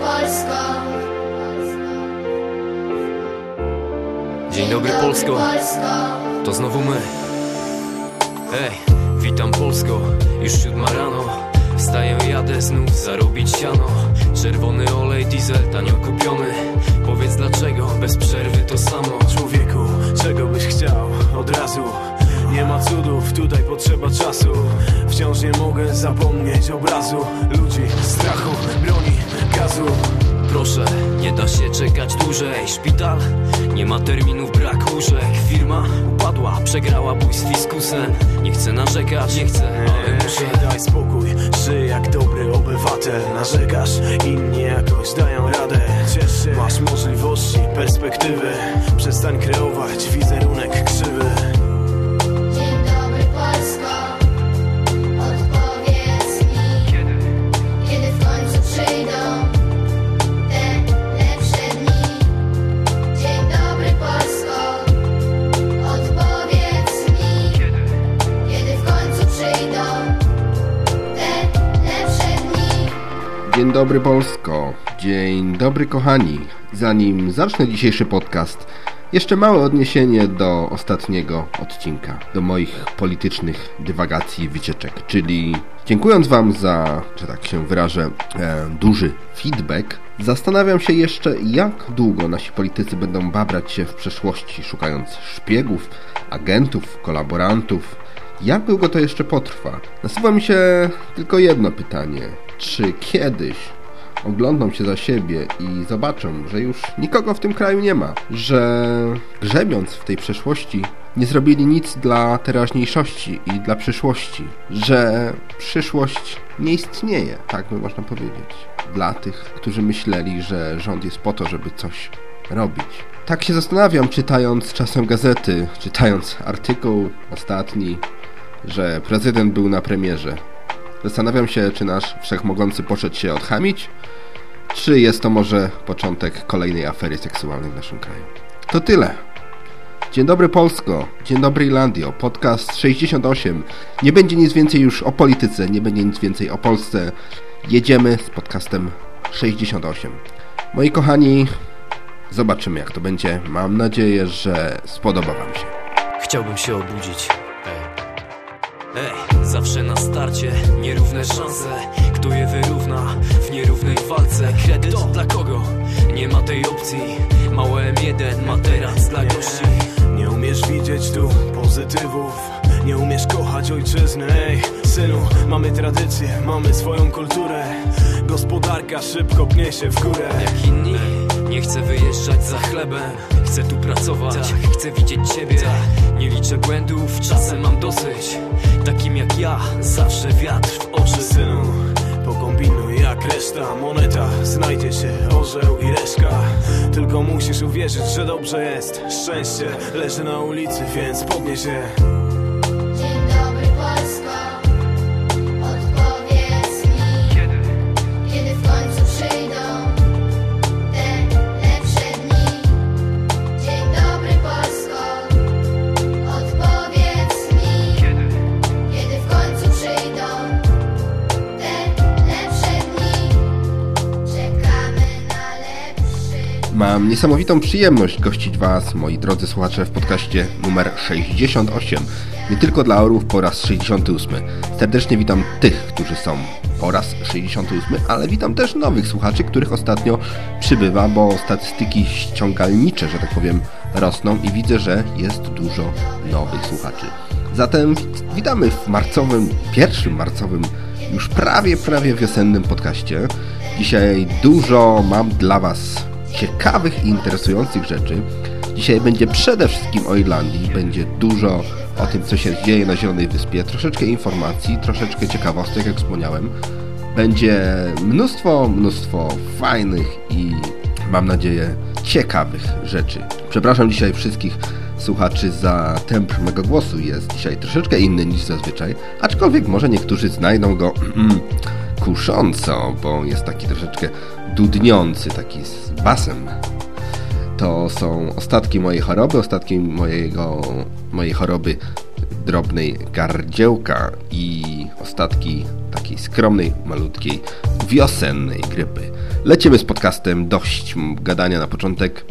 Polsko. Dzień dobry Polsko, to znowu my. Hej, witam Polsko, już siódma rano. Wstaję, jadę znów zarobić siano. Czerwony olej, diesel tanio kupiony. Powiedz dlaczego, bez przerwy to samo. Człowieku, czego byś chciał? Od razu? Nie ma cudów, tutaj potrzeba czasu. Wciąż nie mogę zapomnieć obrazu. Ludzi, strachu, broni, gazu. Proszę, nie da się czekać dłużej. Szpital, nie ma terminów, brak łóżek. Firma upadła, przegrała bój z fiskusem. Nie chcę narzekać, nie chcę, ale muszę. daj spokój, żyj jak dobry obywatel. Narzekasz, inni jakoś dają radę. Ciesz się, masz możliwości, perspektywy. Przestań kreować wizerunek krzywy Dzień dobry Polsko, dzień dobry kochani. Zanim zacznę dzisiejszy podcast, jeszcze małe odniesienie do ostatniego odcinka, do moich politycznych dywagacji i wycieczek, czyli dziękując Wam za, że tak się wyrażę, e, duży feedback, zastanawiam się jeszcze jak długo nasi politycy będą babrać się w przeszłości, szukając szpiegów, agentów, kolaborantów, jak długo to jeszcze potrwa? Nasuwa mi się tylko jedno pytanie. Czy kiedyś oglądną się za siebie i zobaczą, że już nikogo w tym kraju nie ma, że grzebiąc w tej przeszłości nie zrobili nic dla teraźniejszości i dla przyszłości, że przyszłość nie istnieje, tak by można powiedzieć, dla tych, którzy myśleli, że rząd jest po to, żeby coś robić. Tak się zastanawiam, czytając czasem gazety, czytając artykuł ostatni, że prezydent był na premierze. Zastanawiam się, czy nasz wszechmogący poszedł się odchamić, czy jest to może początek kolejnej afery seksualnej w naszym kraju. To tyle. Dzień dobry Polsko, dzień dobry Irlandio, podcast 68. Nie będzie nic więcej już o polityce, nie będzie nic więcej o Polsce. Jedziemy z podcastem 68. Moi kochani, zobaczymy jak to będzie. Mam nadzieję, że spodoba Wam się. Chciałbym się obudzić Ej, zawsze na starcie nierówne szanse. Kto je wyrówna w nierównej walce? Kredyt dla kogo? Nie ma tej opcji. Małe M1, materac dla gości. Nie umiesz widzieć tu pozytywów. Nie umiesz kochać ojczyzny. Ej, synu, mamy tradycję, mamy swoją kulturę. Gospodarka szybko pnie się w górę. Jak inni. Nie chcę wyjeżdżać za chlebem. Chcę tu pracować, chcę widzieć ciebie Nie liczę błędów, czasem mam dosyć. Takim jak ja, zawsze wiatr w oczy. Synu, pokombinuj jak reszta. Moneta, znajdzie się orzeł i reszka. Tylko musisz uwierzyć, że dobrze jest. Szczęście leży na ulicy, więc podnieś się Mam niesamowitą przyjemność gościć Was, moi drodzy słuchacze, w podcaście numer 68. Nie tylko dla orłów po raz 68. Serdecznie witam tych, którzy są po raz 68, ale witam też nowych słuchaczy, których ostatnio przybywa, bo statystyki ściągalnicze, że tak powiem, rosną i widzę, że jest dużo nowych słuchaczy. Zatem wit- witamy w marcowym, pierwszym marcowym, już prawie, prawie wiosennym podcaście. Dzisiaj dużo mam dla Was ciekawych i interesujących rzeczy. Dzisiaj będzie przede wszystkim o Irlandii, będzie dużo o tym, co się dzieje na Zielonej Wyspie, troszeczkę informacji, troszeczkę ciekawostek, jak wspomniałem. Będzie mnóstwo, mnóstwo fajnych i mam nadzieję ciekawych rzeczy. Przepraszam dzisiaj wszystkich słuchaczy za temp mego głosu. Jest dzisiaj troszeczkę inny niż zazwyczaj, aczkolwiek może niektórzy znajdą go kusząco, bo jest taki troszeczkę dudniący, taki z basem. To są ostatki mojej choroby, ostatki mojego, mojej choroby drobnej gardziełka i ostatki takiej skromnej, malutkiej, wiosennej grypy. Lecimy z podcastem, dość gadania na początek.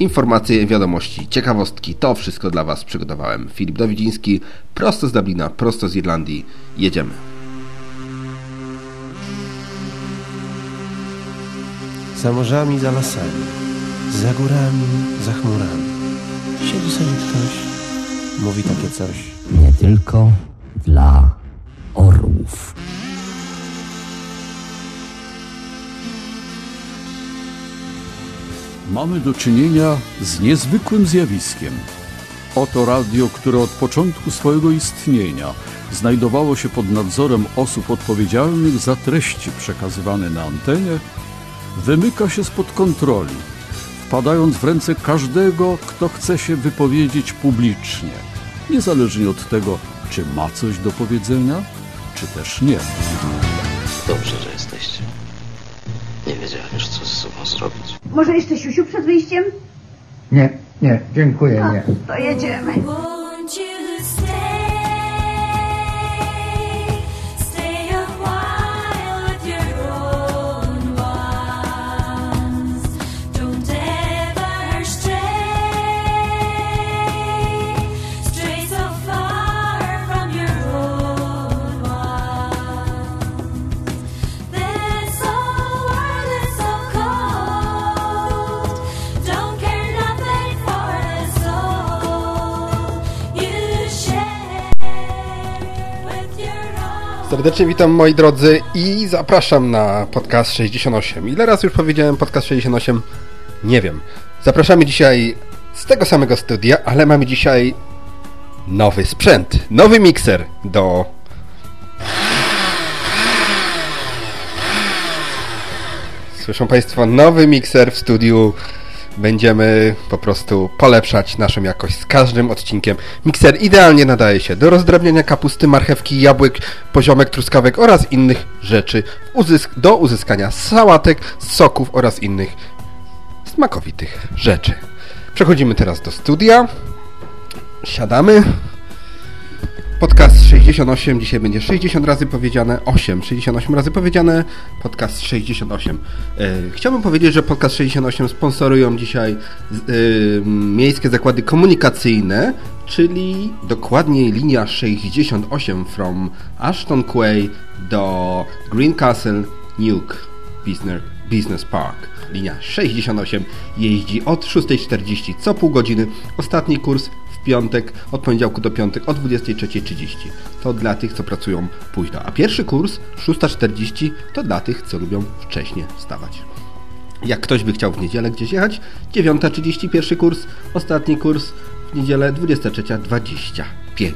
Informacje, wiadomości, ciekawostki, to wszystko dla Was przygotowałem. Filip Dawidziński, prosto z Dublina, prosto z Irlandii. Jedziemy. Za morzami, za lasami, za górami, za chmurami. Siedzi sobie ktoś, mówi takie coś. nie tylko dla orłów. Mamy do czynienia z niezwykłym zjawiskiem. Oto radio, które od początku swojego istnienia znajdowało się pod nadzorem osób odpowiedzialnych za treści przekazywane na antenie, wymyka się spod kontroli, wpadając w ręce każdego, kto chce się wypowiedzieć publicznie, niezależnie od tego, czy ma coś do powiedzenia, czy też nie. Dobrze, że jesteście. Nie wiedziałem już, co ze sobą zrobić. Może jeszcze siusiu przed wyjściem? Nie, nie, dziękuję, nie. To jedziemy. Serdecznie witam moi drodzy i zapraszam na podcast 68. Ile razy już powiedziałem podcast 68? Nie wiem. Zapraszamy dzisiaj z tego samego studia, ale mamy dzisiaj nowy sprzęt, nowy mikser do Słyszą Państwo, nowy mikser w studiu. Będziemy po prostu polepszać naszą jakość z każdym odcinkiem. Mikser idealnie nadaje się do rozdrabniania kapusty, marchewki, jabłek, poziomek, truskawek oraz innych rzeczy uzysk do uzyskania sałatek, soków oraz innych smakowitych rzeczy. Przechodzimy teraz do studia. Siadamy. Podcast 68, dzisiaj będzie 60 razy powiedziane, 8, 68 razy powiedziane, podcast 68. E, chciałbym powiedzieć, że podcast 68 sponsorują dzisiaj e, miejskie zakłady komunikacyjne, czyli dokładniej linia 68 from Ashton Quay do Greencastle Nuke Business, Business Park. Linia 68 jeździ od 6.40 co pół godziny. Ostatni kurs piątek, od poniedziałku do piątek, o 23.30. To dla tych, co pracują późno. A pierwszy kurs, 6.40, to dla tych, co lubią wcześnie wstawać. Jak ktoś by chciał w niedzielę gdzieś jechać, 9.30 pierwszy kurs, ostatni kurs w niedzielę 23.25.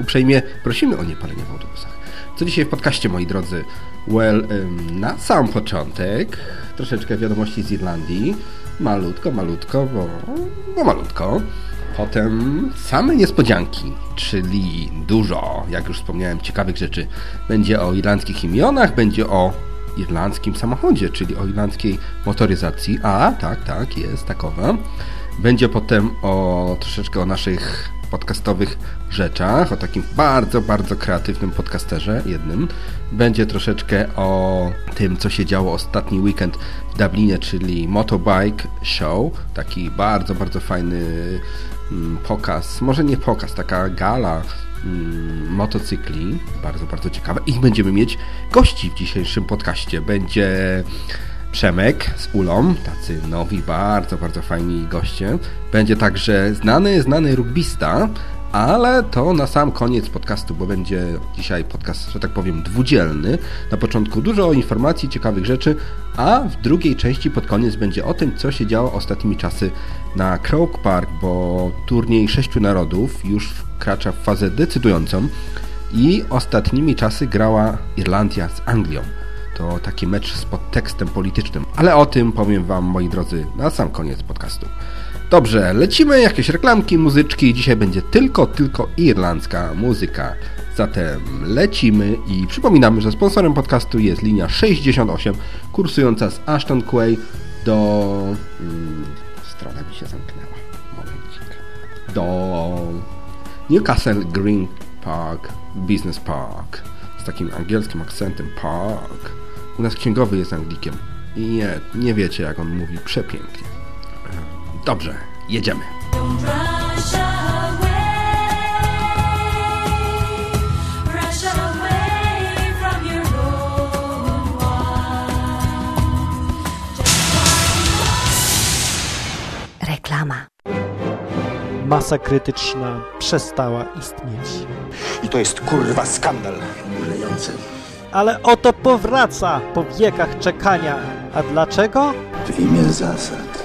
Uprzejmie prosimy o niepalenie w autobusach. Co dzisiaj w podcaście, moi drodzy? Well, na sam początek troszeczkę wiadomości z Irlandii. Malutko, malutko, bo, bo malutko. Potem same niespodzianki, czyli dużo, jak już wspomniałem, ciekawych rzeczy. Będzie o irlandzkich imionach, będzie o irlandzkim samochodzie, czyli o irlandzkiej motoryzacji. A, tak, tak, jest takowa. Będzie potem o troszeczkę o naszych podcastowych rzeczach, o takim bardzo, bardzo kreatywnym podcasterze jednym. Będzie troszeczkę o tym, co się działo ostatni weekend w Dublinie, czyli Motobike Show. Taki bardzo, bardzo fajny pokaz, może nie pokaz, taka gala mm, motocykli. Bardzo, bardzo ciekawe. I będziemy mieć gości w dzisiejszym podcaście. Będzie Przemek z Ulą, tacy nowi, bardzo, bardzo fajni goście. Będzie także znany, znany rugbista, ale to na sam koniec podcastu, bo będzie dzisiaj podcast, że tak powiem, dwudzielny. Na początku dużo informacji, ciekawych rzeczy, a w drugiej części pod koniec będzie o tym, co się działo ostatnimi czasy na Croke Park, bo turniej sześciu narodów już wkracza w fazę decydującą i ostatnimi czasy grała Irlandia z Anglią. To taki mecz z podtekstem politycznym, ale o tym powiem Wam, moi drodzy, na sam koniec podcastu. Dobrze, lecimy, jakieś reklamki, muzyczki. Dzisiaj będzie tylko, tylko irlandzka muzyka. Zatem lecimy i przypominamy, że sponsorem podcastu jest linia 68, kursująca z Ashton Quay do... Hmm, strona mi się zamknęła. Momencik. Do Newcastle Green Park, Business Park. Z takim angielskim akcentem Park. U nas księgowy jest Anglikiem. I nie, nie wiecie jak on mówi przepięknie. Dobrze, jedziemy. Reklama. Masa krytyczna przestała istnieć. I to jest kurwa skandal. Ulejący. Ale oto powraca po wiekach czekania. A dlaczego? W imię zasad,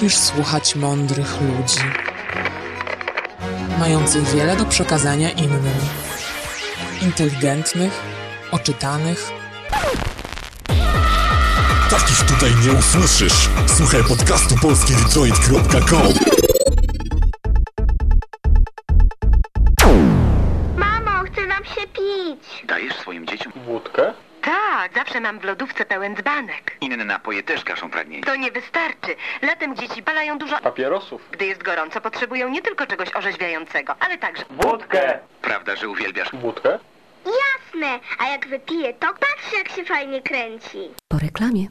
Lubisz słuchać mądrych ludzi, mających wiele do przekazania innym, inteligentnych, oczytanych. Takich tutaj nie usłyszysz. Słuchaj podcastu polskiedetroit.com Mamo, chce nam się pić. Dajesz swoim dzieciom Wódkę? Tak, zawsze mam w lodówce pełen dzbanek. Inne napoje też gaszą pragnienie. To nie wystarczy. Latem dzieci palają dużo... Papierosów. Gdy jest gorąco, potrzebują nie tylko czegoś orzeźwiającego, ale także... Wódkę! Prawda, że uwielbiasz Wódkę? Jasne, a jak wypiję, to patrz jak się fajnie kręci. Po reklamie.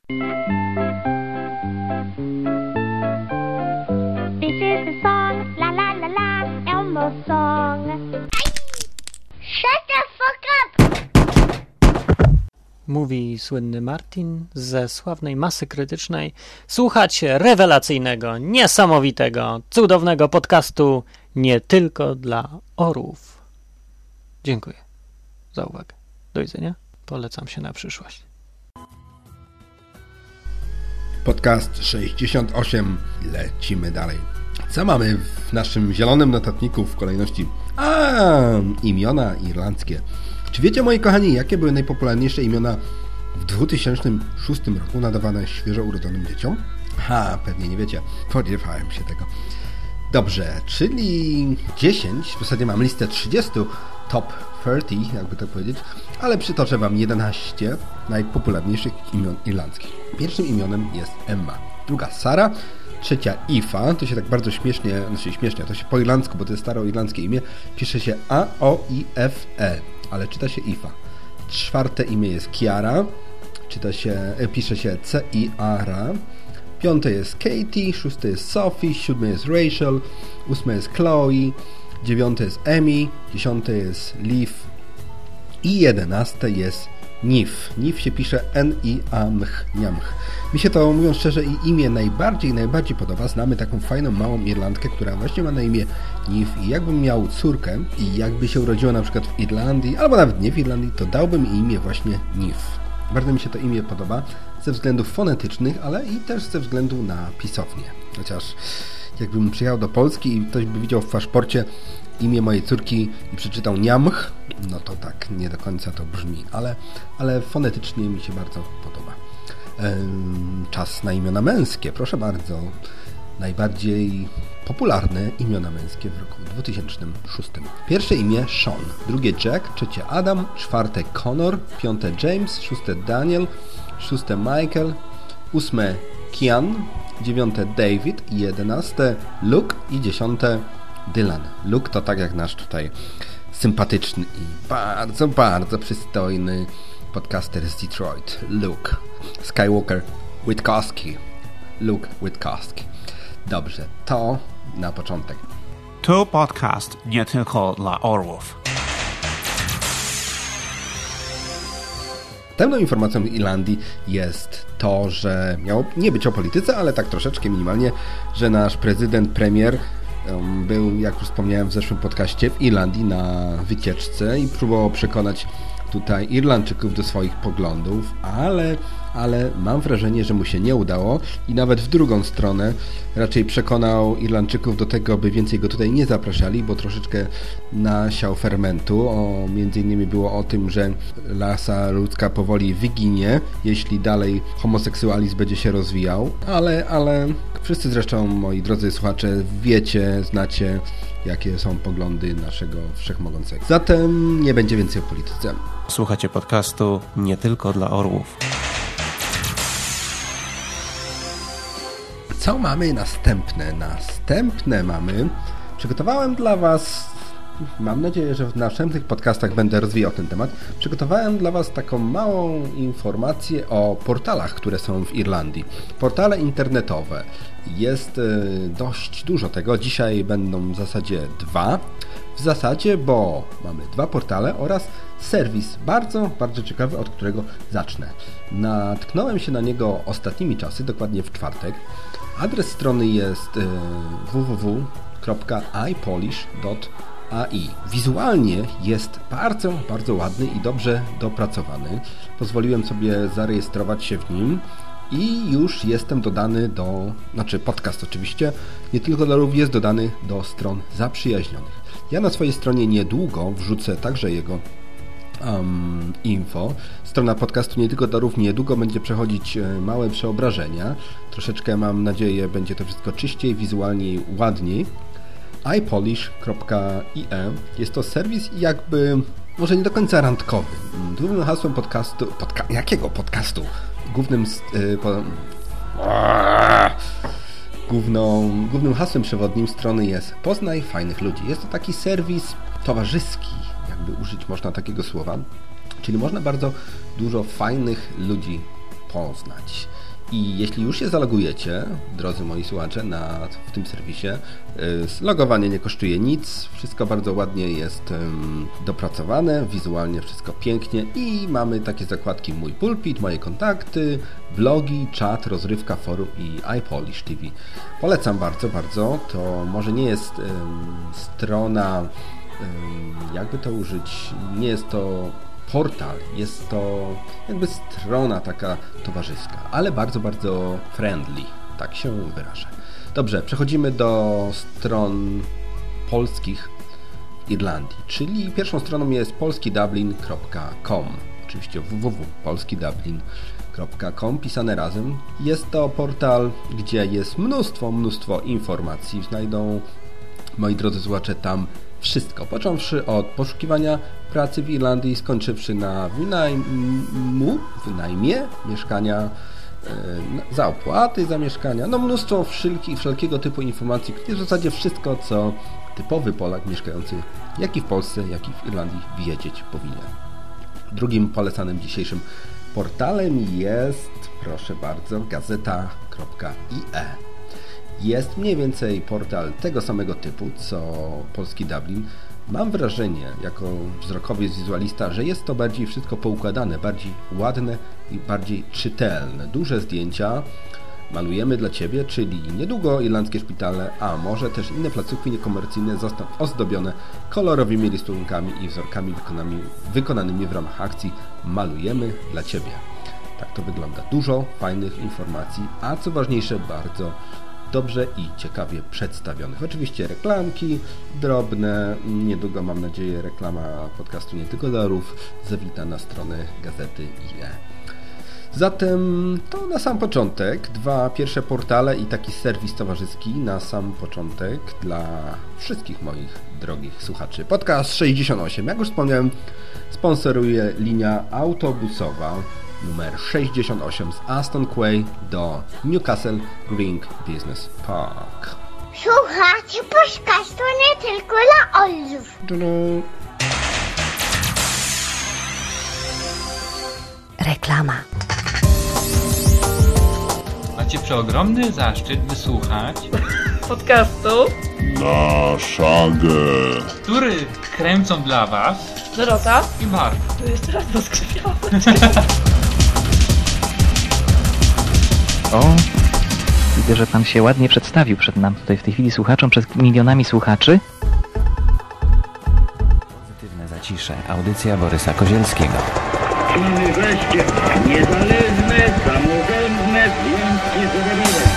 This is the song, la la la la, Elmo's song. Shut the fuck up! Mówi słynny Martin ze sławnej masy krytycznej. Słuchać rewelacyjnego, niesamowitego, cudownego podcastu nie tylko dla orłów. Dziękuję za uwagę. Do widzenia. Polecam się na przyszłość. Podcast 68. Lecimy dalej. Co mamy w naszym zielonym notatniku w kolejności? A, imiona irlandzkie. Czy wiecie, moi kochani, jakie były najpopularniejsze imiona w 2006 roku nadawane świeżo urodzonym dzieciom? Ha, pewnie nie wiecie. Spodziewałem się tego. Dobrze, czyli 10, w zasadzie mam listę 30 top 30, jakby to powiedzieć, ale przytoczę Wam 11 najpopularniejszych imion irlandzkich. Pierwszym imionem jest Emma, druga Sara, trzecia Ifa, to się tak bardzo śmiesznie, znaczy śmiesznie, to się po irlandzku, bo to jest staroirlandzkie imię, pisze się A-O-I-F-E, ale czyta się Ifa. Czwarte imię jest Kiara, czyta się, e, pisze się C-I-A-R-A, Piąte jest Katie, szóste jest Sophie, siódme jest Rachel, ósme jest Chloe, dziewiąte jest Emmy, dziesiąte jest Liv i jedenaste jest Nif. Nif się pisze N-I-A-M-H, Niamch. Mi się to, mówiąc szczerze, i imię najbardziej, najbardziej podoba. Znamy taką fajną, małą Irlandkę, która właśnie ma na imię Nif i jakbym miał córkę i jakby się urodziła na przykład w Irlandii, albo nawet nie w Irlandii, to dałbym jej imię właśnie Nif. Bardzo mi się to imię podoba ze względów fonetycznych, ale i też ze względu na pisownię. Chociaż jakbym przyjechał do Polski i ktoś by widział w paszporcie imię mojej córki i przeczytał Niamch, no to tak nie do końca to brzmi, ale, ale fonetycznie mi się bardzo podoba. Ehm, czas na imiona męskie, proszę bardzo. Najbardziej popularne imiona męskie w roku 2006. Pierwsze imię Sean, drugie Jack, trzecie Adam, czwarte Connor, piąte James, szóste Daniel, szóste Michael, ósme Kian, dziewiąte David, jedenaste Luke i dziesiąte Dylan. Luke to tak jak nasz tutaj sympatyczny i bardzo, bardzo przystojny podcaster z Detroit. Luke Skywalker Witkowski. Luke Witkowski. Dobrze, to na początek. To podcast nie tylko dla orłów. Pełną informacją w Irlandii jest to, że miało nie być o polityce, ale tak troszeczkę minimalnie, że nasz prezydent, premier był, jak już wspomniałem w zeszłym podcaście, w Irlandii na wycieczce i próbował przekonać tutaj Irlandczyków do swoich poglądów, ale, ale mam wrażenie, że mu się nie udało i nawet w drugą stronę raczej przekonał Irlandczyków do tego, by więcej go tutaj nie zapraszali, bo troszeczkę nasiał fermentu. O, między innymi było o tym, że rasa ludzka powoli wyginie, jeśli dalej homoseksualizm będzie się rozwijał, ale, ale wszyscy zresztą, moi drodzy słuchacze, wiecie, znacie jakie są poglądy naszego wszechmogącego. Zatem nie będzie więcej o polityce. Słuchacie podcastu nie tylko dla orłów. Co mamy następne? Następne mamy. Przygotowałem dla Was. Mam nadzieję, że w następnych podcastach będę rozwijał ten temat. Przygotowałem dla Was taką małą informację o portalach, które są w Irlandii. Portale internetowe. Jest y, dość dużo tego. Dzisiaj będą w zasadzie dwa. W zasadzie, bo mamy dwa portale oraz serwis bardzo, bardzo ciekawy, od którego zacznę. Natknąłem się na niego ostatnimi czasy, dokładnie w czwartek. Adres strony jest y, www.ipolish.ai. Wizualnie jest bardzo, bardzo ładny i dobrze dopracowany. Pozwoliłem sobie zarejestrować się w nim i już jestem dodany do, znaczy podcast oczywiście, nie tylko do lub jest dodany do stron zaprzyjaźnionych. Ja na swojej stronie niedługo wrzucę także jego um, info. Strona podcastu nie tylko darów niedługo będzie przechodzić e, małe przeobrażenia. Troszeczkę mam nadzieję będzie to wszystko czyściej, wizualniej, ładniej. ipolish.ie jest to serwis jakby może nie do końca randkowy. Głównym hasłem podcastu... Podca jakiego podcastu? Głównym... Yy, po, Główną, głównym hasłem przewodnim strony jest Poznaj fajnych ludzi. Jest to taki serwis towarzyski, jakby użyć można takiego słowa. Czyli można bardzo dużo fajnych ludzi poznać. I jeśli już się zalogujecie, drodzy moi słuchacze, na, w tym serwisie, y, logowanie nie kosztuje nic, wszystko bardzo ładnie jest ym, dopracowane, wizualnie wszystko pięknie i mamy takie zakładki Mój Pulpit, Moje kontakty, blogi, czat, rozrywka, forum i iPolish TV. Polecam bardzo, bardzo. To może nie jest ym, strona, jakby to użyć, nie jest to portal, jest to jakby strona taka towarzyska, ale bardzo, bardzo friendly, tak się wyrażę. Dobrze, przechodzimy do stron polskich Irlandii, czyli pierwszą stroną jest polskidublin.com, oczywiście www.polskidublin.com pisane razem. Jest to portal, gdzie jest mnóstwo, mnóstwo informacji. Znajdą, moi drodzy słuchacze, tam wszystko, począwszy od poszukiwania pracy w Irlandii, skończywszy na wynajmu, wynajmie mieszkania, e, za opłaty za mieszkania, no mnóstwo wszelkiego typu informacji, w zasadzie wszystko, co typowy Polak mieszkający jak i w Polsce, jak i w Irlandii wiedzieć powinien. Drugim polecanym dzisiejszym portalem jest, proszę bardzo, gazeta.ie jest mniej więcej portal tego samego typu, co polski Dublin. Mam wrażenie, jako wzrokowiec wizualista, że jest to bardziej wszystko poukładane, bardziej ładne i bardziej czytelne. Duże zdjęcia malujemy dla Ciebie, czyli niedługo irlandzkie szpitale, a może też inne placówki niekomercyjne zostaną ozdobione kolorowymi rysunkami i wzorkami wykonanymi, wykonanymi w ramach akcji Malujemy dla Ciebie. Tak to wygląda. Dużo fajnych informacji, a co ważniejsze, bardzo dobrze i ciekawie przedstawionych. Oczywiście reklamki drobne, niedługo mam nadzieję reklama podcastu Nie Tylko Darów zawita na stronę gazety IE. Zatem to na sam początek, dwa pierwsze portale i taki serwis towarzyski na sam początek dla wszystkich moich drogich słuchaczy. Podcast 68, jak już wspomniałem, sponsoruje linia autobusowa numer 68 z Aston Quay do Newcastle Green Business Park. Słuchajcie podcastu nie tylko dla. Dunu. Reklama. Macie przeogromny zaszczyt wysłuchać podcastu Na szagę. który kręcą dla was Dorota. i Mark. To jeszcze raz to skrzypiałam. O, widzę, że pan się ładnie przedstawił przed nam tutaj w tej chwili słuchaczom, przed milionami słuchaczy. Pozytywne. Zacisze, audycja Borysa Kozielskiego. Wreszcie niezależne, samorządne związki zawodowe.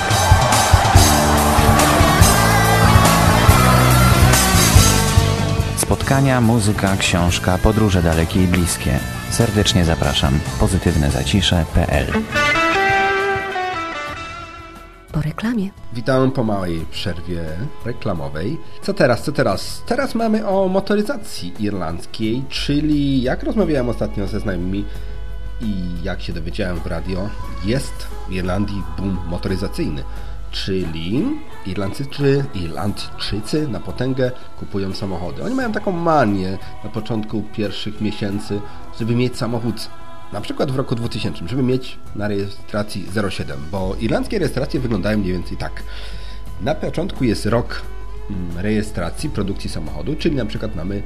Spotkania, muzyka, książka, podróże dalekie i bliskie. Serdecznie zapraszam. pozytywnezacisze.pl Po reklamie. Witam po małej przerwie reklamowej. Co teraz, co teraz? Teraz mamy o motoryzacji irlandzkiej, czyli jak rozmawiałem ostatnio ze znajomymi i jak się dowiedziałem w radio, jest w Irlandii boom motoryzacyjny. Czyli Irlandczycy, Irlandczycy na potęgę kupują samochody. Oni mają taką manię na początku pierwszych miesięcy, żeby mieć samochód na przykład w roku 2000, żeby mieć na rejestracji 07, bo irlandzkie rejestracje wyglądają mniej więcej tak. Na początku jest rok mm, rejestracji produkcji samochodu, czyli na przykład mamy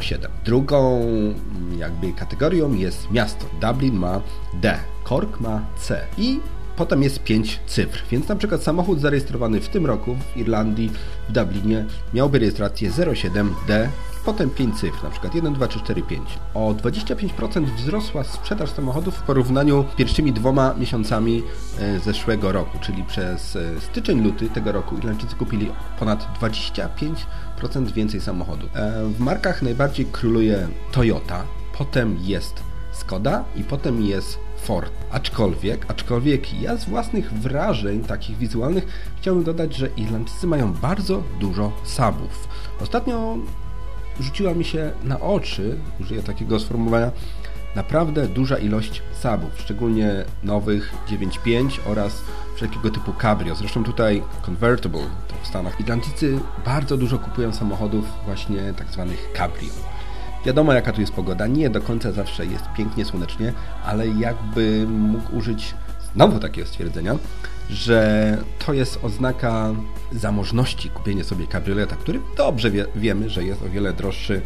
07. Drugą mm, jakby kategorią jest miasto. Dublin ma D, Cork ma C i potem jest 5 cyfr, więc na przykład samochód zarejestrowany w tym roku w Irlandii, w Dublinie miałby rejestrację 07D, potem 5 cyfr, na przykład 1, 2, 3, 4, 5. O 25% wzrosła sprzedaż samochodów w porównaniu z pierwszymi dwoma miesiącami e, zeszłego roku, czyli przez e, styczeń, luty tego roku Irlandczycy kupili ponad 25% więcej samochodów. E, W markach najbardziej króluje Toyota, potem jest Skoda i potem jest Ford. Aczkolwiek, aczkolwiek ja z własnych wrażeń takich wizualnych chciałbym dodać, że Irlandczycy mają bardzo dużo sabów. Ostatnio rzuciła mi się na oczy, użyję takiego sformułowania, naprawdę duża ilość sabów, szczególnie nowych 9.5 oraz wszelkiego typu cabrio. Zresztą tutaj convertible w Stanach. Irlandczycy bardzo dużo kupują samochodów właśnie tak zwanych cabrio. Wiadomo jaka tu jest pogoda, nie do końca zawsze jest pięknie, słonecznie, ale jakby mógł użyć znowu takiego stwierdzenia, że to jest oznaka zamożności kupienie sobie kabrioleta, który dobrze wie, wiemy, że jest o wiele droższy,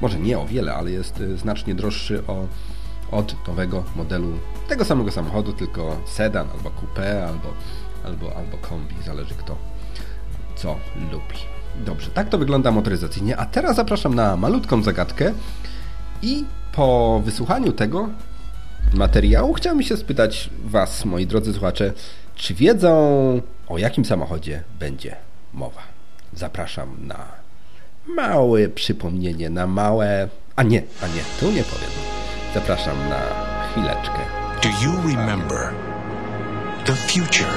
może nie o wiele, ale jest y, znacznie droższy o, od nowego modelu tego samego samochodu, tylko sedan albo coupé, albo, albo, albo kombi, zależy kto co lubi. Dobrze, tak to wygląda motoryzacyjnie, a teraz zapraszam na malutką zagadkę i po wysłuchaniu tego materiału chciałbym się spytać Was, moi drodzy słuchacze, czy wiedzą o jakim samochodzie będzie mowa? Zapraszam na małe przypomnienie, na małe... A nie, a nie, tu nie powiem. Zapraszam na chwileczkę. Do you remember the future?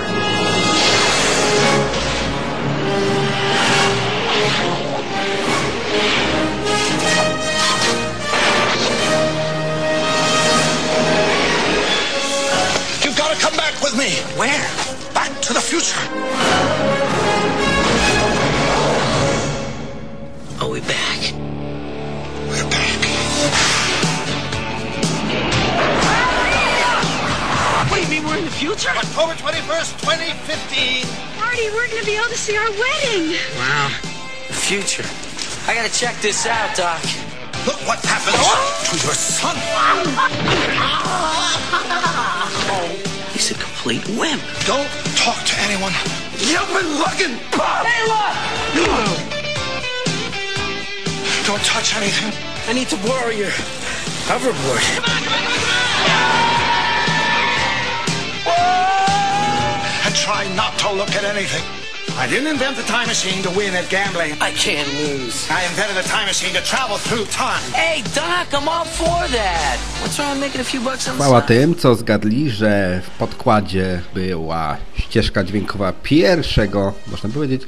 Me. Where? Back to the future. Are we back? We're back. What do you mean we're in the future? October 21st, 2015. Marty, we're going to be able to see our wedding. Wow. The future. I gotta check this out, Doc. Look what happens to your son. He's a complete wimp. Don't talk to anyone. You've been looking, Bob. Hey, look! Don't touch anything. I need to borrow your hoverboard. And try not to look at anything. I didn't invent the time machine to win at gambling. I can't lose. I invented the time machine to travel through time. Hey, Doc, I'm all for that. What's wrong with making a few bucks on the Chwała tym, co zgadli, że w podkładzie była ścieżka dźwiękowa pierwszego, można powiedzieć,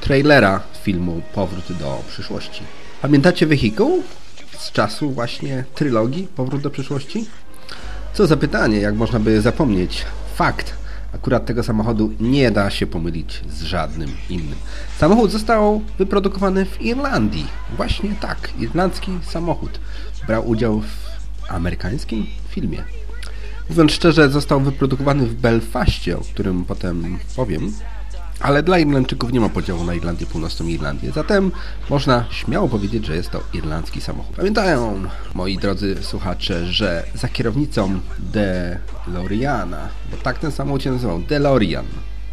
trailera filmu Powrót do przyszłości. Pamiętacie wehikuł z czasu właśnie trylogii Powrót do przyszłości? Co za pytanie, jak można by zapomnieć? Fakt. Akurat tego samochodu nie da się pomylić z żadnym innym. Samochód został wyprodukowany w Irlandii. Właśnie tak, irlandzki samochód. Brał udział w amerykańskim filmie. Mówiąc szczerze, został wyprodukowany w Belfaście, o którym potem powiem, ale dla Irlandczyków nie ma podziału na Irlandię Północną i Irlandię. Zatem można śmiało powiedzieć, że jest to irlandzki samochód. Pamiętają, moi drodzy słuchacze, że za kierownicą DeLoreana, bo tak ten samochód się nazywał, DeLorean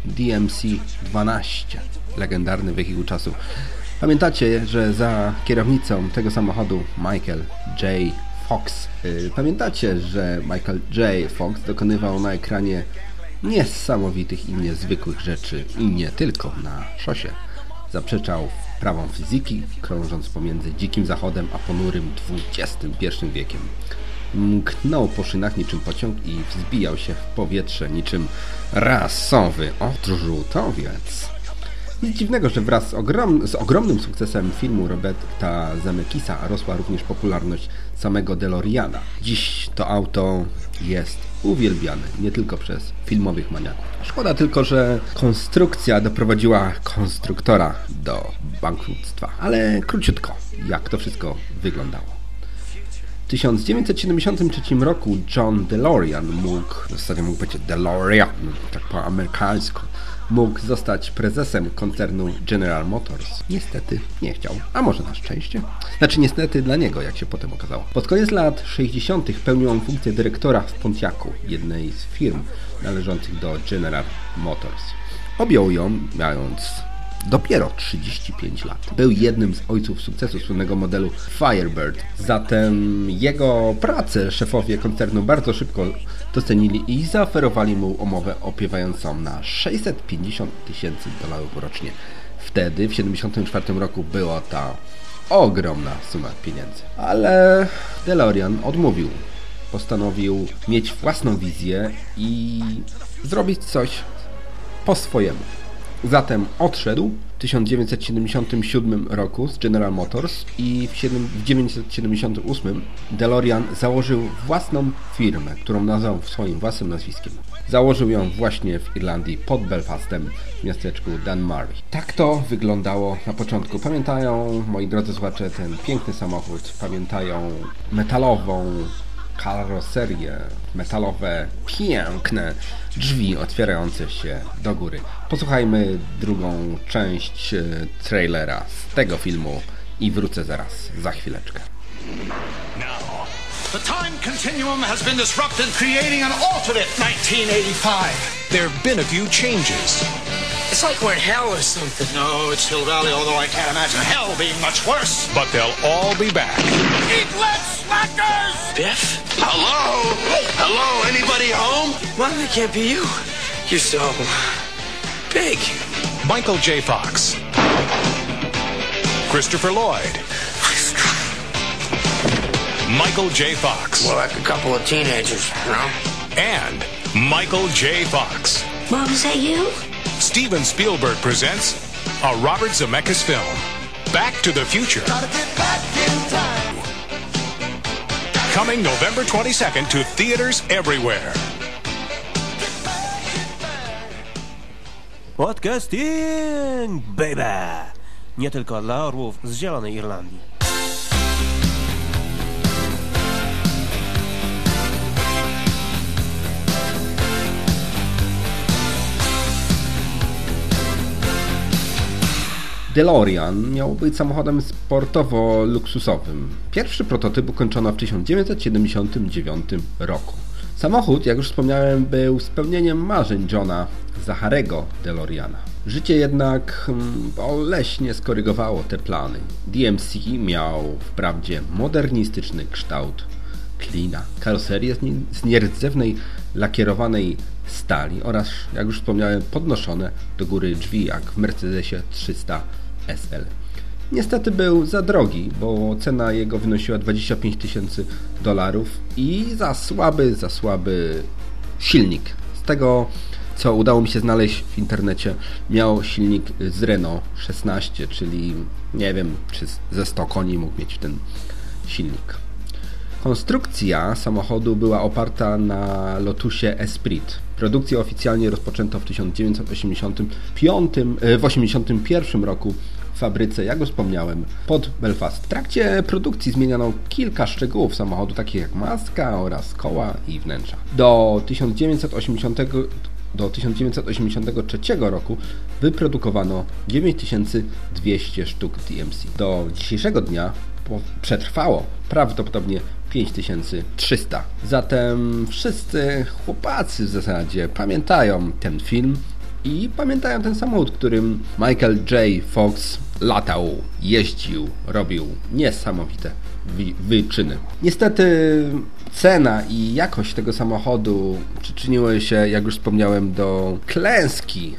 DMC-12, legendarny wehikuł czasu, Pamiętacie, że za kierownicą tego samochodu Michael J. Fox. Yy, Pamiętacie, że Michael J. Fox dokonywał na ekranie niesamowitych i niezwykłych rzeczy i nie tylko na szosie. Zaprzeczał prawom fizyki, krążąc pomiędzy dzikim zachodem a ponurym XXI wiekiem. Mknął po szynach niczym pociąg i wzbijał się w powietrze niczym rasowy odrzutowiec. Nic dziwnego, że wraz z, ogrom, z, ogromnym sukcesem filmu Roberta Zemeckisa rosła również popularność samego DeLoreana. Dziś to auto jest uwielbiane nie tylko przez filmowych maniaków. Szkoda tylko, że konstrukcja doprowadziła konstruktora do bankructwa. Ale króciutko, jak to wszystko wyglądało. W 1973 roku John DeLorean mógł, w zasadzie mógł być DeLorean, tak po amerykańsku, mógł zostać prezesem koncernu General Motors. Niestety nie chciał, a może na szczęście? Znaczy niestety dla niego, jak się potem okazało. Pod koniec lat 60. pełnił on funkcję dyrektora w Pontiacu, jednej z firm należących do General Motors. Objął ją, mając dopiero 35 lat. Był jednym z ojców sukcesu słynnego modelu Firebird. Zatem jego pracę szefowie koncernu bardzo szybko docenili i zaoferowali mu umowę opiewającą na 650 tysięcy dolarów rocznie. Wtedy, w 1974 roku, była ta ogromna suma pieniędzy. Ale DeLorean odmówił. Postanowił mieć własną wizję i zrobić coś po swojemu. Zatem odszedł w 1977 roku z General Motors i w 1978 DeLorean założył własną firmę, którą nazwał swoim własnym nazwiskiem. Założył ją właśnie w Irlandii pod Belfastem w miasteczku Dunmurry. Tak to wyglądało na początku. Pamiętają, moi drodzy słuchacze, ten piękny samochód, pamiętają metalową karoserię, metalowe, piękne drzwi otwierające się do góry. Posłuchajmy drugą część e, trailera z tego filmu i wrócę zaraz, za chwileczkę. Now, the time continuum has been disrupted, creating an alternate 1985. There have been a few changes. It's like we're in hell or something. No, it's Hill Valley, although I can't imagine hell being much worse. But they'll all be back. Eat less slackers! Biff? Hello? Hello? Anybody home? Well, it can't be you. You're so big. Michael J. Fox. Christopher Lloyd. Michael J. Fox. More like a couple of teenagers, you know? And Michael J. Fox. Mom, is that you? Steven Spielberg presents a Robert Zemeckis film, Back to the Future. Coming November 22nd to theaters everywhere. Podcasting, baby! Nie tylko dla orłów z Zielonej Irlandii. DeLorean miał być samochodem sportowo-luksusowym. Pierwszy prototyp ukończono w 1979 roku. Samochód, jak już wspomniałem, był spełnieniem marzeń Johna Zacharego DeLoreana. Życie jednak hmm, boleśnie skorygowało te plany. DMC miał wprawdzie modernistyczny kształt klina, karoserię z nierdzewnej lakierowanej stali oraz, jak już wspomniałem, podnoszone do góry drzwi jak w Mercedesie 300 SL. Niestety był za drogi, bo cena jego wynosiła 25 tysięcy dolarów i za słaby, za słaby silnik. Z tego, co udało mi się znaleźć w internecie, miał silnik z Renault 16, czyli nie wiem, czy ze 100 koni mógł mieć ten silnik. Konstrukcja samochodu była oparta na Lotusie Esprit. Produkcję oficjalnie rozpoczęto w 1985, w 1981 roku fabryce, jak już wspomniałem, pod Belfast. W trakcie produkcji zmieniano kilka szczegółów samochodu, takich jak maska oraz koła i wnętrza. Do 1980 do 1983 roku wyprodukowano 9200 sztuk DMC. Do dzisiejszego dnia przetrwało prawdopodobnie 5300. Zatem wszyscy chłopacy w zasadzie pamiętają ten film i pamiętają ten samochód, którym Michael J. Fox latał, jeździł, robił niesamowite wy- wyczyny. Niestety cena i jakość tego samochodu przyczyniły się, jak już wspomniałem, do klęski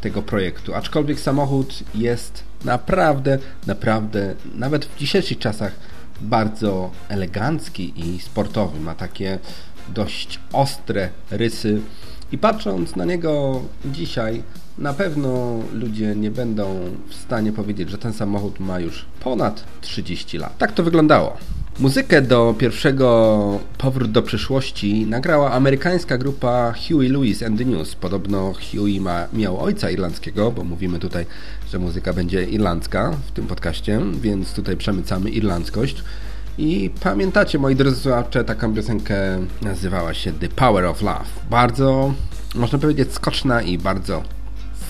tego projektu. Aczkolwiek samochód jest naprawdę, naprawdę, nawet w dzisiejszych czasach bardzo elegancki i sportowy. Ma takie dość ostre rysy i patrząc na niego dzisiaj, na pewno ludzie nie będą w stanie powiedzieć, że ten samochód ma już ponad 30 lat. Tak to wyglądało. Muzykę do pierwszego Powrót do przyszłości nagrała amerykańska grupa Huey Lewis and the News. Podobno Huey ma, miał ojca irlandzkiego, bo mówimy tutaj, że muzyka będzie irlandzka w tym podcaście, więc tutaj przemycamy irlandzkość. I pamiętacie, moi drodzy słuchacze, taką piosenkę nazywała się The Power of Love. Bardzo, można powiedzieć, skoczna i bardzo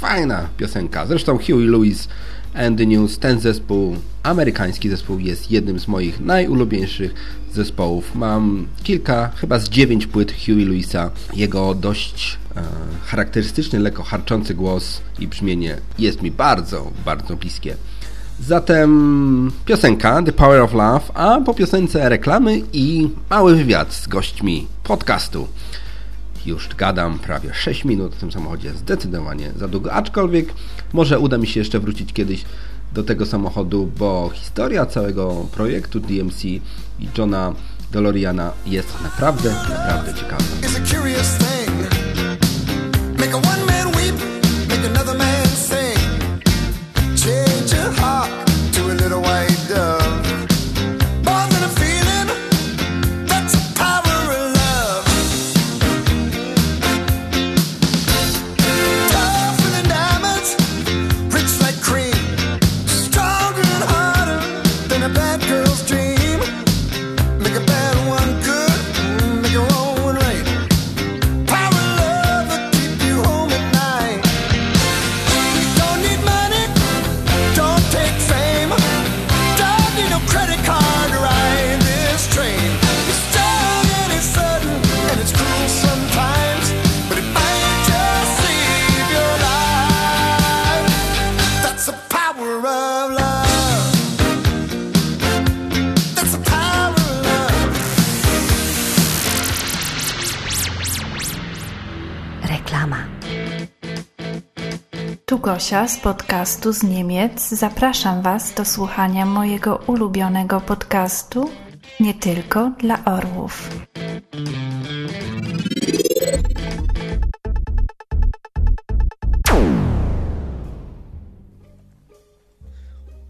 fajna piosenka. Zresztą Huey Lewis and the News, ten zespół, amerykański zespół, jest jednym z moich najulubieńszych zespołów. Mam kilka, chyba z dziewięć płyt Huey Lewisa. Jego dość e, charakterystyczny, lekko harczący głos i brzmienie jest mi bardzo, bardzo bliskie. Zatem piosenka The Power of Love, a po piosence reklamy i mały wywiad z gośćmi podcastu. Już gadam prawie 6 minut w tym samochodzie, zdecydowanie za długo, aczkolwiek może uda mi się jeszcze wrócić kiedyś do tego samochodu, bo historia całego projektu DMC i Johna DeLoreana jest naprawdę, naprawdę ciekawa. Tu Gosia z podcastu z Niemiec. Zapraszam Was do słuchania mojego ulubionego podcastu nie tylko dla orłów.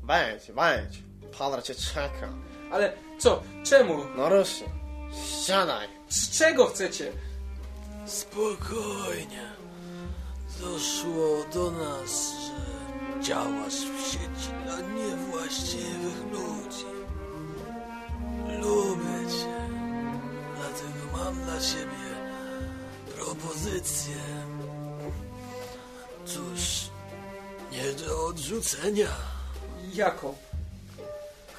Wejdź, wejdź. Pan cię czeka. Ale co? Czemu? No ruszy. Siadaj. Z czego chcecie? Spokojnie. Doszło do nas, że działasz w sieci dla niewłaściwych ludzi. Lubię cię. Dlatego mam dla ciebie propozycję. Cóż, nie do odrzucenia. Jaką?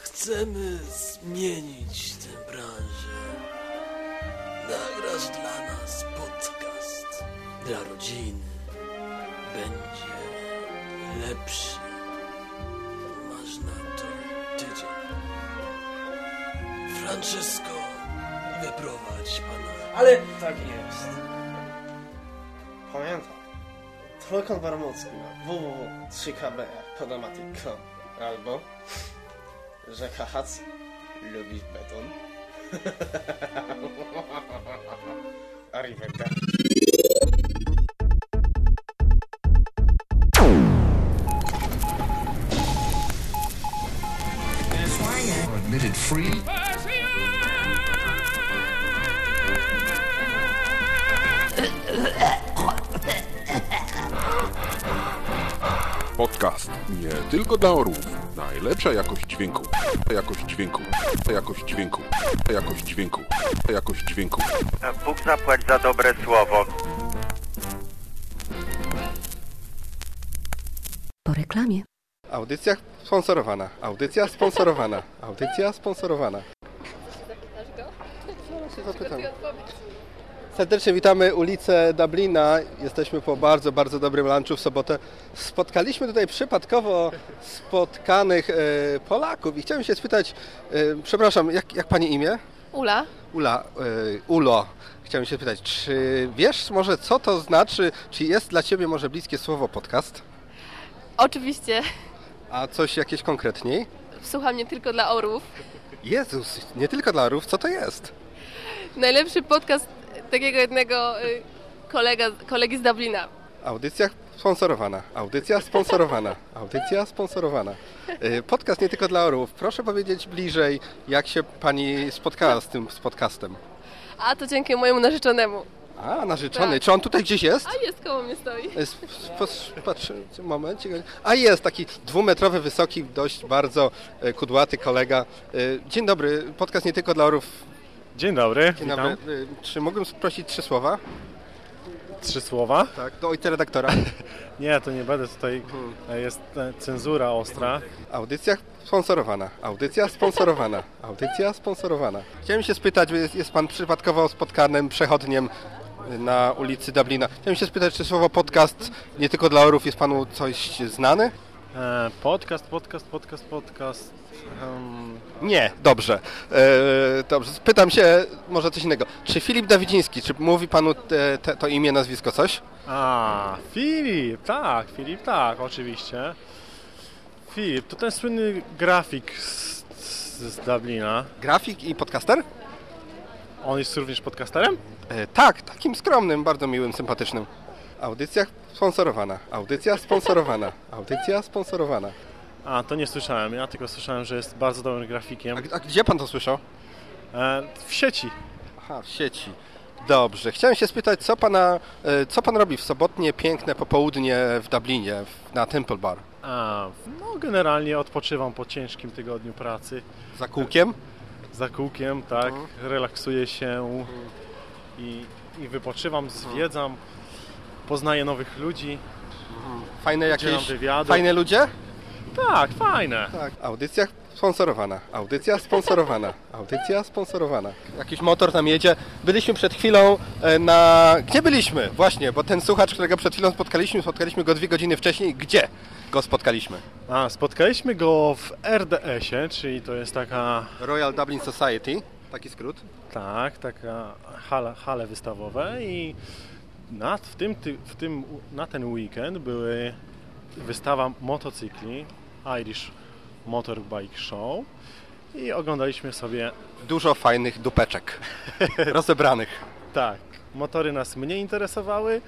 Chcemy zmienić tę branżę. Nagrasz dla nas podcast dla rodziny. Będzie lepszy. Masz na to tydzień. Francesco, wyprowadź pana. Ale Tak jest. Pamiętaj. Trójkąt Bermudzki na www.3kb.podomatic.com albo Rzeka Hac lubisz beton? Arrivederci. Free. Podcast nie tylko dla orłów. Najlepsza jakość dźwięku. Jakość dźwięku. Jakość dźwięku. Jakość dźwięku. Jakość dźwięku. Bóg zapłać za dobre słowo. Po reklamie. Audycja sponsorowana. Audycja sponsorowana. Audycja sponsorowana. Zaraz się zapytam. Serdecznie witamy ulicę Dublina. Jesteśmy po bardzo, bardzo dobrym lunchu w sobotę. Spotkaliśmy tutaj przypadkowo spotkanych e, Polaków i chciałem się spytać, e, przepraszam, jak, jak Pani imię? Ula. Ula, e, Ulo. Chciałem się spytać, czy wiesz może co to znaczy, czy jest dla Ciebie może bliskie słowo podcast? Oczywiście. A coś jakieś konkretniej? Słucham nie tylko dla orłów. Jezus, nie tylko dla orów, co to jest? Najlepszy podcast takiego jednego y, kolega, kolegi z Dublina. Audycja sponsorowana, audycja sponsorowana, audycja sponsorowana. E, Podcast nie tylko dla orłów. Proszę powiedzieć bliżej, jak się Pani spotkała z tym z podcastem. A to dzięki mojemu narzeczonemu. A, narzeczony. Tak. Czy on tutaj gdzieś jest? A jest koło mnie stoi. Jest, pos- Patrz, moment. A jest taki dwumetrowy, wysoki, dość bardzo e, kudłaty kolega. E, Dzień dobry, podcast nie tylko dla orów. Dzień dobry, Dzień witam. dobry. E, Czy mógłbym prosić trzy słowa? Trzy słowa? Tak, do ojca redaktora. Nie, to nie będę tutaj, e, jest cenzura ostra. Audycja sponsorowana, audycja sponsorowana, audycja sponsorowana. Chciałem się spytać, bo jest, jest Pan przypadkowo spotkanym przechodniem na ulicy Dublina. Chciałem się spytać, czy słowo podcast nie tylko dla orów jest Panu coś znane? E, podcast, podcast, podcast, podcast. em, Nie, dobrze. E, dobrze, spytam się może coś innego. Czy Filip Dawidziński, czy mówi Panu te, te, to imię, nazwisko coś? A, Filip, tak, Filip, tak, oczywiście. Filip, to ten słynny grafik z, z Dublina. Grafik i podcaster? On jest również podcasterem? E, tak, takim skromnym, bardzo miłym, sympatycznym. Audycja sponsorowana, audycja sponsorowana, audycja sponsorowana. A, to nie słyszałem, ja tylko słyszałem, że jest bardzo dobrym grafikiem. A, a gdzie Pan to słyszał? E, w sieci. Aha, w sieci. Dobrze. Chciałem się spytać, co, pana, e, co Pan robi w sobotnie, piękne popołudnie w Dublinie, na Temple Bar? A, no generalnie odpoczywam po ciężkim tygodniu pracy. Za kółkiem? Za kółkiem, tak. Relaksuję się i, i wypoczywam, zwiedzam, poznaję nowych ludzi. Fajne udzielam jakieś, wywiadów. fajne ludzie? Tak, fajne. Tak. Audycja sponsorowana, audycja sponsorowana, audycja sponsorowana. Jakiś motor tam jedzie. Byliśmy przed chwilą e, na... Gdzie byliśmy? Właśnie, bo ten słuchacz, którego przed chwilą spotkaliśmy, spotkaliśmy go dwie godziny wcześniej. Gdzie go spotkaliśmy? A, spotkaliśmy go w RDS-ie, czyli to jest taka... Royal Dublin Society, taki skrót. Tak, taka hala, hale wystawowe i na, w tym, ty- w tym, na ten weekend były wystawa motocykli Irish Motorbike Show i oglądaliśmy sobie... Dużo fajnych dupeczek rozebranych. Tak, motory nas mniej interesowały,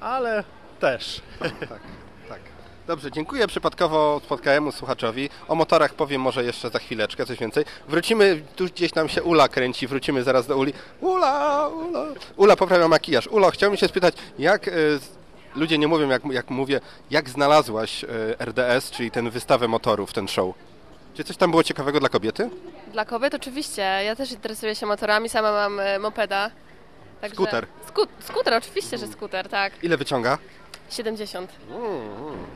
ale też. tak, tak. Dobrze, dziękuję przypadkowo spotkałemu słuchaczowi. O motorach powiem może jeszcze za chwileczkę, coś więcej. Wrócimy, tu gdzieś nam się Ula kręci, wrócimy zaraz do Uli. Ula, Ula. Ula poprawia makijaż. Ulo, chciałbym się spytać, jak... z- Ludzie nie mówią, jak, jak mówię, jak znalazłaś e, RDS, czyli tę wystawę motorów, ten show? Czy coś tam było ciekawego dla kobiety? Dla kobiet oczywiście. Ja też interesuję się motorami, sama mam e, mopeda. Także... Skuter. Sku skuter, oczywiście, że skuter, tak. Ile wyciąga? 70.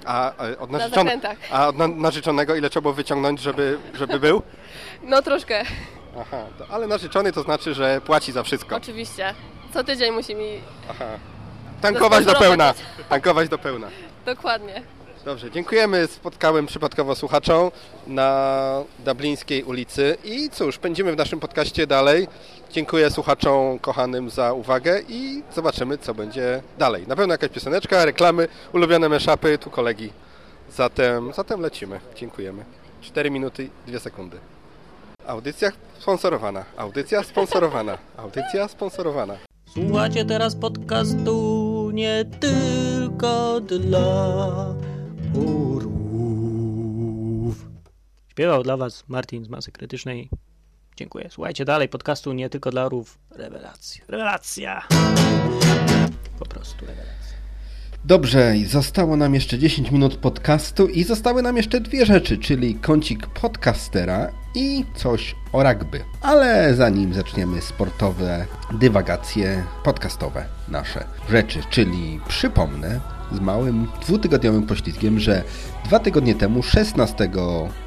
A e, od, Na narzeczone, zakrętach. a od na, narzeczonego ile trzeba było wyciągnąć, żeby, żeby był? No troszkę, Aha, to, ale narzeczony to znaczy, że płaci za wszystko. oczywiście. Co tydzień musi mi... Aha. Tankować do pełna. Tankować do pełna. Dokładnie. Dobrze, dziękujemy. Spotkałem przypadkowo słuchaczom na Dublińskiej ulicy i cóż, pędzimy w naszym podcaście dalej. Dziękuję słuchaczom kochanym za uwagę i zobaczymy, co będzie dalej. Na pewno jakaś pioseneczka, reklamy, ulubione meszapy, tu kolegi. Zatem, zatem lecimy. Dziękujemy. 4 minuty, 2 sekundy. Audycja sponsorowana, audycja sponsorowana, audycja sponsorowana. Słuchacie teraz podcastu nie tylko dla orłów. Śpiewał dla Was Martin z Masy Krytycznej. Dziękuję. Słuchajcie dalej podcastu nie tylko dla orłów. Rewelacja. Rewelacja. Po prostu rewelacja. Dobrze, zostało nam jeszcze 10 minut podcastu i zostały nam jeszcze dwie rzeczy, czyli kącik podcastera i coś o rugby. Ale zanim zaczniemy sportowe dywagacje podcastowe nasze rzeczy, czyli przypomnę z małym dwutygodniowym poślizgiem, że dwa tygodnie temu, 16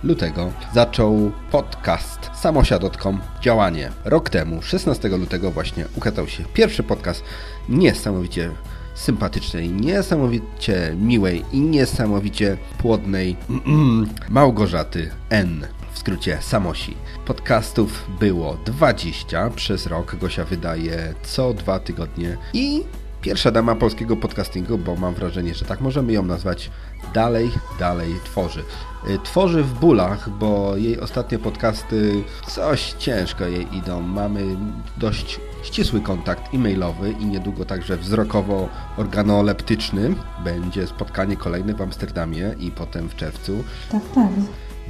lutego, zaczął podcast samosia.com działanie. Rok temu, 16 lutego właśnie ukazał się pierwszy podcast niesamowicie sympatycznej, niesamowicie miłej i niesamowicie płodnej Małgorzaty N. W skrócie Samosi. Podcastów było 20 przez rok. Gosia wydaje co dwa tygodnie i pierwsza dama polskiego podcastingu, bo mam wrażenie, że tak możemy ją nazwać, dalej, dalej tworzy. Y, Tworzy w bólach, bo jej ostatnie podcasty coś ciężko jej idą. Mamy dość ścisły kontakt e-mailowy i niedługo także wzrokowo-organoleptyczny. Będzie spotkanie kolejne w Amsterdamie i potem w czerwcu. Tak, tak.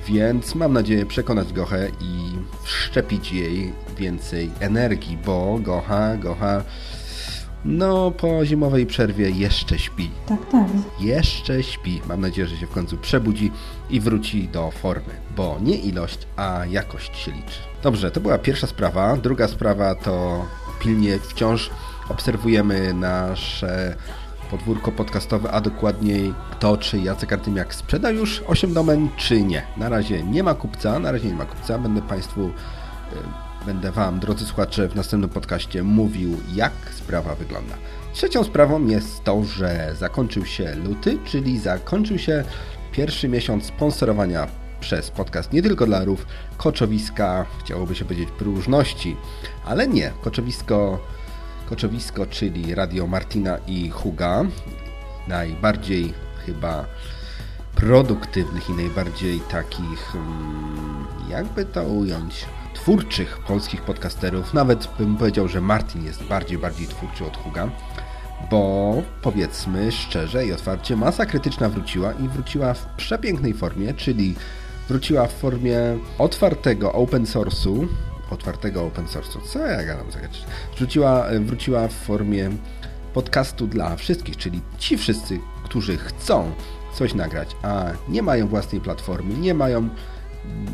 Więc mam nadzieję przekonać Gochę i wszczepić jej więcej energii, bo Gocha, Gocha, no po zimowej przerwie jeszcze śpi. Tak, tak. Jeszcze śpi. Mam nadzieję, że się w końcu przebudzi i wróci do formy, bo nie ilość, a jakość się liczy. Dobrze, to była pierwsza sprawa. Druga sprawa to pilnie wciąż obserwujemy nasze podwórko podcastowe, a dokładniej to, czy Jacek Artymiak sprzeda już 8 domen, czy nie. Na razie nie ma kupca, na razie nie ma kupca. Będę Państwu, będę Wam, drodzy słuchacze, w następnym podcaście mówił, jak sprawa wygląda. Trzecią sprawą jest to, że zakończył się luty, czyli zakończył się pierwszy miesiąc sponsorowania przez podcast nie tylko dla rów koczowiska, chciałoby się powiedzieć próżności, ale nie, koczowisko Koczowisko, czyli Radio Martina i Huga. Najbardziej chyba produktywnych i najbardziej takich, mm, jakby to ująć, twórczych polskich podcasterów. Nawet bym powiedział, że Martin jest bardziej, bardziej twórczy od Huga, bo powiedzmy szczerze i otwarcie, masa krytyczna wróciła i wróciła w przepięknej formie, czyli wróciła w formie otwartego open source'u, otwartego open source'u. Co ja gadam za rzeczy? Wróciła, wróciła w formie podcastu dla wszystkich, czyli ci wszyscy, którzy chcą coś nagrać, a nie mają własnej platformy, nie mają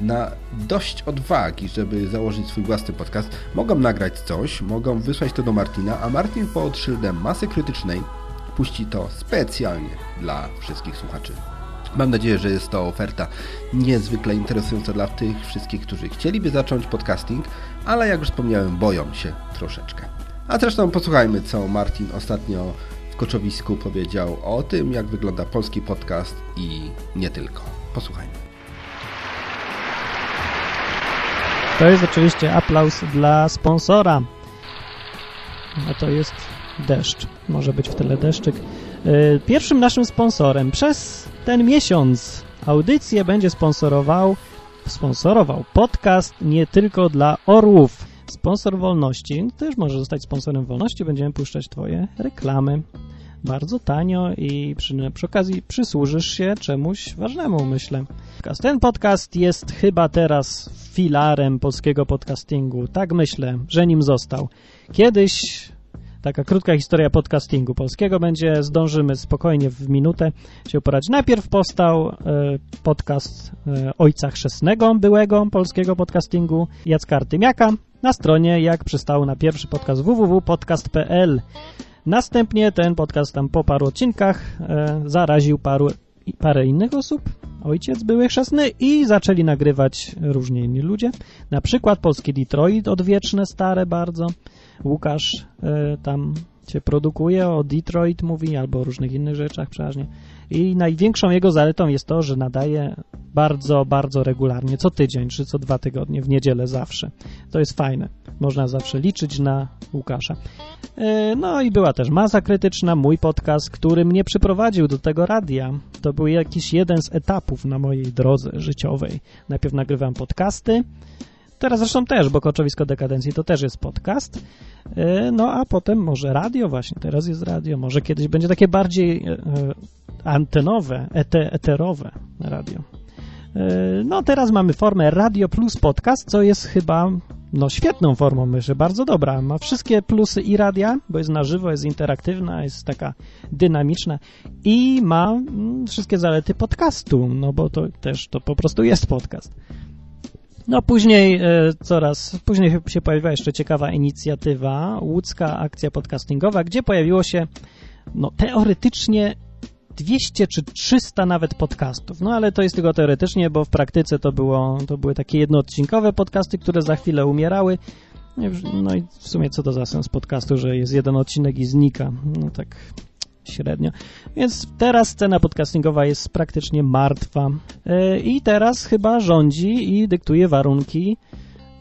na dość odwagi, żeby założyć swój własny podcast, mogą nagrać coś, mogą wysłać to do Martina, a Martin pod szyldem masy krytycznej puści to specjalnie dla wszystkich słuchaczy. Mam nadzieję, że jest to oferta niezwykle interesująca dla tych wszystkich, którzy chcieliby zacząć podcasting, ale jak już wspomniałem, boją się troszeczkę. A zresztą posłuchajmy, co Martin ostatnio w Koczowisku powiedział o tym, jak wygląda polski podcast i nie tylko. Posłuchajmy. To jest oczywiście aplauz dla sponsora. A to jest deszcz. Może być w tyle deszczyk. Yy, Pierwszym naszym sponsorem przez ten miesiąc audycję będzie sponsorował, sponsorował podcast nie tylko dla orłów. Sponsor wolności też może zostać sponsorem wolności. Będziemy puszczać Twoje reklamy. Bardzo tanio i przy, przy okazji przysłużysz się czemuś ważnemu, myślę. Ten podcast jest chyba teraz filarem polskiego podcastingu. Tak myślę, że nim został. Kiedyś taka krótka historia podcastingu polskiego będzie, zdążymy spokojnie w minutę się porać. Najpierw powstał e, podcast e, Ojca Chrzestnego, byłego polskiego podcastingu, Jacka Artymiaka, na stronie, jak przystało na pierwszy podcast www.podcast.pl. Następnie ten podcast tam po paru odcinkach e, zaraził paru, parę innych osób, ojciec były chrzestny i zaczęli nagrywać różnie inni ludzie. Na przykład polski Detroit, odwieczne, stare bardzo. Łukasz e, tam się produkuje, o Detroit mówi, albo o różnych innych rzeczach przeważnie. I największą jego zaletą jest to, że nadaje bardzo, bardzo regularnie, co tydzień czy co dwa tygodnie, w niedzielę zawsze. To jest fajne. Można zawsze liczyć na Łukasza. E, No i była też masa krytyczna, mój podcast, który mnie przyprowadził do tego radia. To był jakiś jeden z etapów na mojej drodze życiowej. Najpierw nagrywałem podcasty, teraz zresztą też, bo Koczowisko Dekadencji to też jest podcast. E, No a potem może radio właśnie, teraz jest radio, może kiedyś będzie takie bardziej e, antenowe, ete, eterowe radio. E, No teraz mamy formę Radio Plus Podcast, co jest chyba no świetną formą, myślę, bardzo dobra. Ma wszystkie plusy i radia, bo jest na żywo, jest interaktywna, jest taka dynamiczna i ma mm, wszystkie zalety podcastu, no bo to też to po prostu jest podcast. No później e, coraz, później się pojawiła jeszcze ciekawa inicjatywa, łódzka akcja podcastingowa, gdzie pojawiło się no teoretycznie 200 czy 300 nawet podcastów. No ale to jest tylko teoretycznie, bo w praktyce to, było, to były takie jednoodcinkowe podcasty, które za chwilę umierały. No i w sumie co to za sens podcastu, że jest jeden odcinek i znika. No tak średnio. Więc teraz scena podcastingowa jest praktycznie martwa. Yy, I teraz chyba rządzi i dyktuje warunki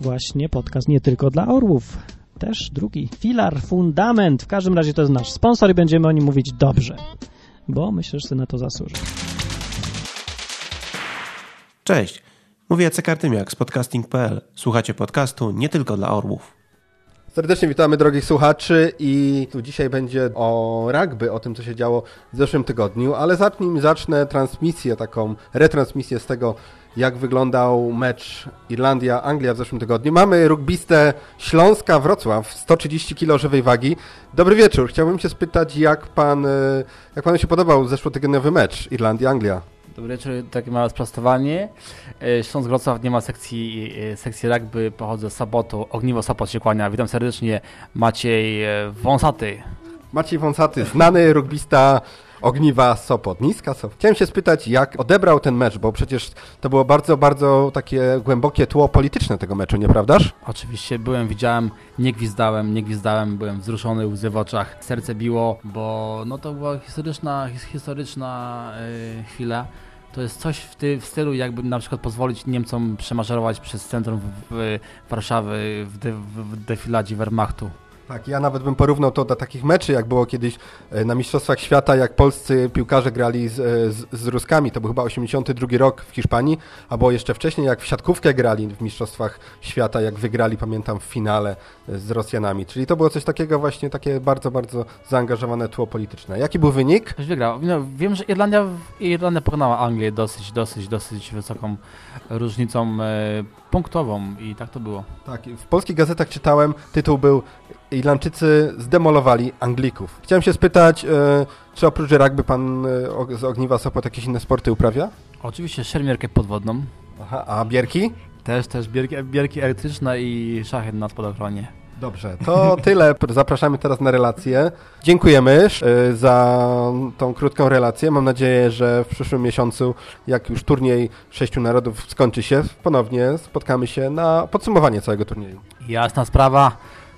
właśnie podcast nie tylko dla orłów. Też drugi filar, fundament. W każdym razie to jest nasz sponsor i będziemy o nim mówić dobrze bo myślę, że sobie na to zasłuży. Cześć, mówię Jacek Artymiak z podcasting.pl. Słuchacie podcastu nie tylko dla orłów. Serdecznie witamy drogich słuchaczy i tu dzisiaj będzie o rugby, o tym co się działo w zeszłym tygodniu, ale zacznijmy, zacznę transmisję, taką retransmisję z tego, jak wyglądał mecz Irlandia-Anglia w zeszłym tygodniu. Mamy rugbistę Śląska Wrocław, 130 kg żywej wagi. Dobry wieczór. Chciałbym się spytać, jak pan, e, jak panu się podobał zeszłotygodniowy mecz Irlandia-Anglia? Dobry wieczór, takie małe sprostowanie. E, Śląsk Wrocław nie ma sekcji, e, sekcji rugby, pochodzę z Sopotu, Ogniwo Sopot się kłania. Witam serdecznie, Maciej Wąsaty. Maciej Wąsaty, znany rugbista Ogniwa Sopot, Niska Sopot. Chciałem się spytać, jak odebrał ten mecz, bo przecież to było bardzo, bardzo takie głębokie tło polityczne tego meczu, nieprawdaż? Oczywiście byłem, widziałem, nie gwizdałem, nie gwizdałem, byłem wzruszony, łzy w oczach, serce biło, bo no to była historyczna, historyczna yy, chwila. To jest coś w, ty, w, stylu, jakby na przykład pozwolić Niemcom przemaszerować przez centrum w, w Warszawy w, de, w defiladzie Wehrmachtu. Tak, ja nawet bym porównał to do takich meczy, jak było kiedyś e, na Mistrzostwach Świata, jak polscy piłkarze grali z, e, z, z Ruskami, to był chyba 82 rok w Hiszpanii, albo jeszcze wcześniej, jak w siatkówkę grali w Mistrzostwach Świata, jak wygrali, pamiętam, w finale e, z Rosjanami. Czyli to było coś takiego właśnie, takie bardzo, bardzo zaangażowane tło polityczne. Jaki był wynik? Ktoś wygrał. No, wiem, że Irlandia, Irlandia pokonała Anglię dosyć, dosyć, dosyć wysoką różnicą punktową i tak to było. Tak, w polskich gazetach czytałem, tytuł był Irlandczycy zdemolowali Anglików. Chciałem się spytać, e, czy oprócz rugby pan e, z Ogniwa Sopot jakieś inne sporty uprawia? Oczywiście szermierkę podwodną. Aha, a bierki? Też, też bierki, bierki elektryczne i szachet na spadochronie. Dobrze, to tyle. Zapraszamy teraz na relację. Dziękujemy e, za tą krótką relację. Mam nadzieję, że w przyszłym miesiącu, jak już turniej Sześciu Narodów skończy się, ponownie spotkamy się na podsumowanie całego turnieju. Jasna sprawa.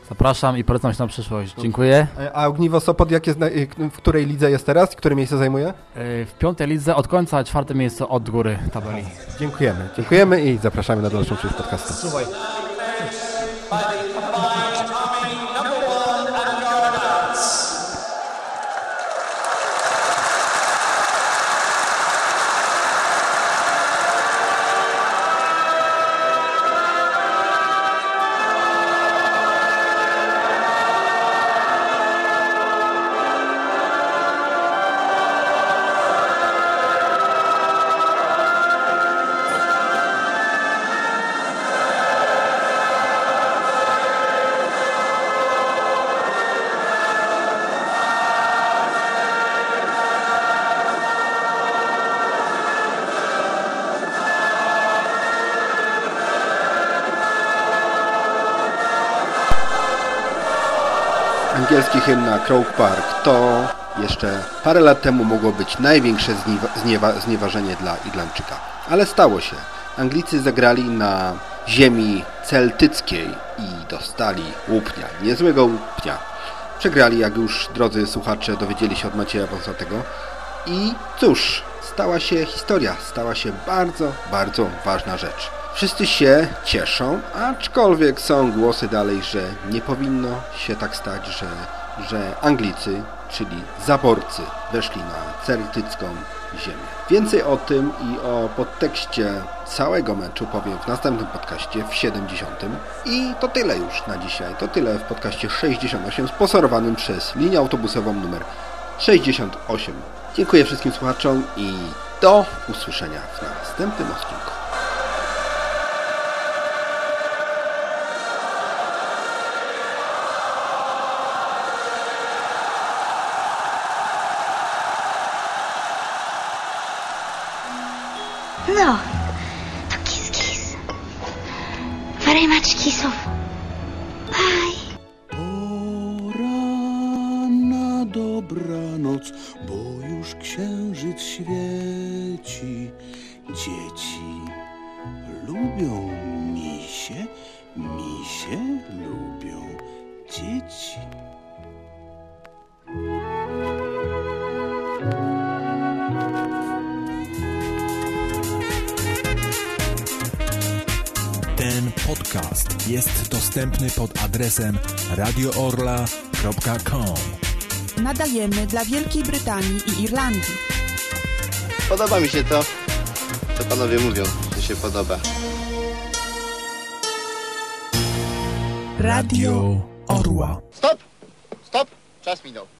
Zapraszam i polecam się na przyszłość. Dziękuję. A Ogniwo Sopot jak jest, w której lidze jest teraz? Które miejsce zajmuje? W piątej lidze od końca, a czwarte miejsce od góry tabeli. Dziękujemy. Dziękujemy i zapraszamy na dalszą część podcastu. Słuchaj. Croke Park to jeszcze parę lat temu mogło być największe zniewa zniewa znieważenie dla Irlandczyka. Ale stało się. Anglicy zagrali na ziemi celtyckiej i dostali łupnia. Niezłego łupnia. Przegrali, jak już drodzy słuchacze dowiedzieli się od Macieja Wąsatego. I cóż, stała się historia, stała się bardzo, bardzo ważna rzecz. Wszyscy się cieszą, aczkolwiek są głosy dalej, że nie powinno się tak stać, że, że Anglicy, czyli zaborcy, weszli na celtycką ziemię. Więcej o tym i o podtekście całego meczu powiem w następnym podcaście, w 70. I to tyle już na dzisiaj. To tyle w podcaście 68 sponsorowanym przez linię autobusową numer 68. Dziękuję wszystkim słuchaczom i do usłyszenia w następnym odcinku. Adresem radioorla.com. Nadajemy dla Wielkiej Brytanii i Irlandii. Podoba mi się to, co panowie mówią, że się podoba. Radio Orła. Stop! Stop! Czas minął.